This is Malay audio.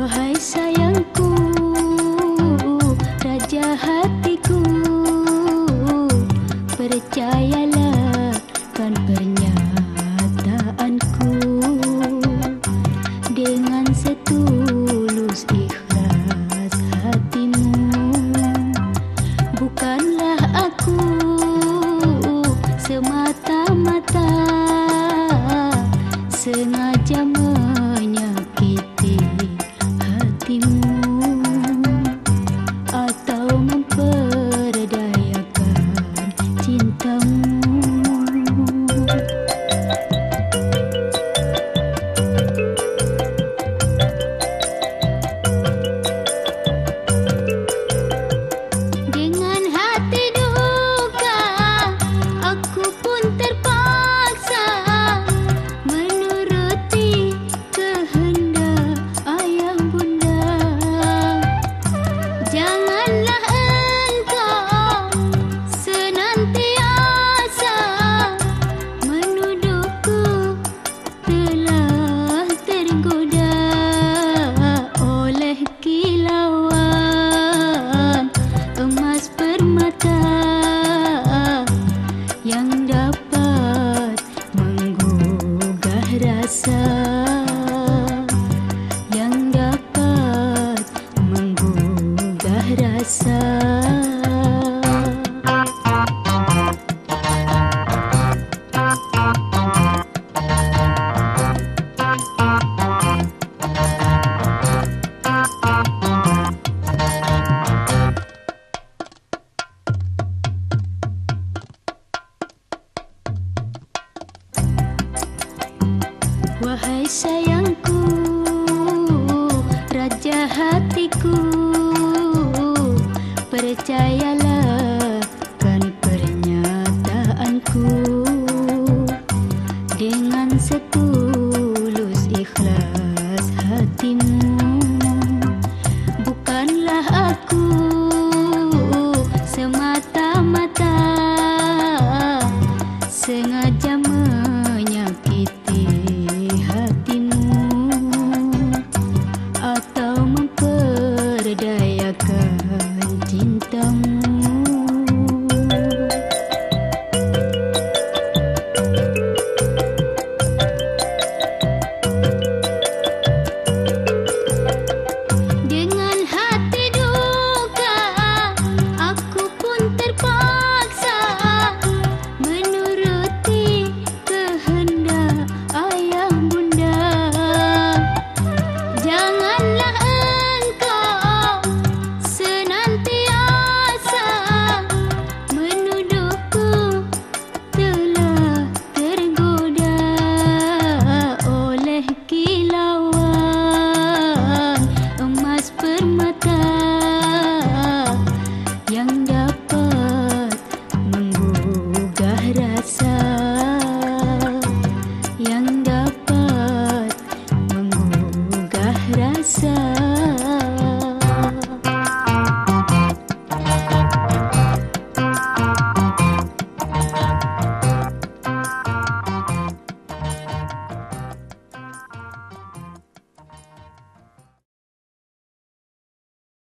Wahai sayangku Raja hatiku Percayalah Yang dapat menggugah rasa. Wahai sayangku Raja hatiku Percayalah Kan pernyataanku. Dengan setulus ikhlas hatimu